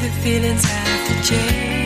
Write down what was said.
the feelings have to change.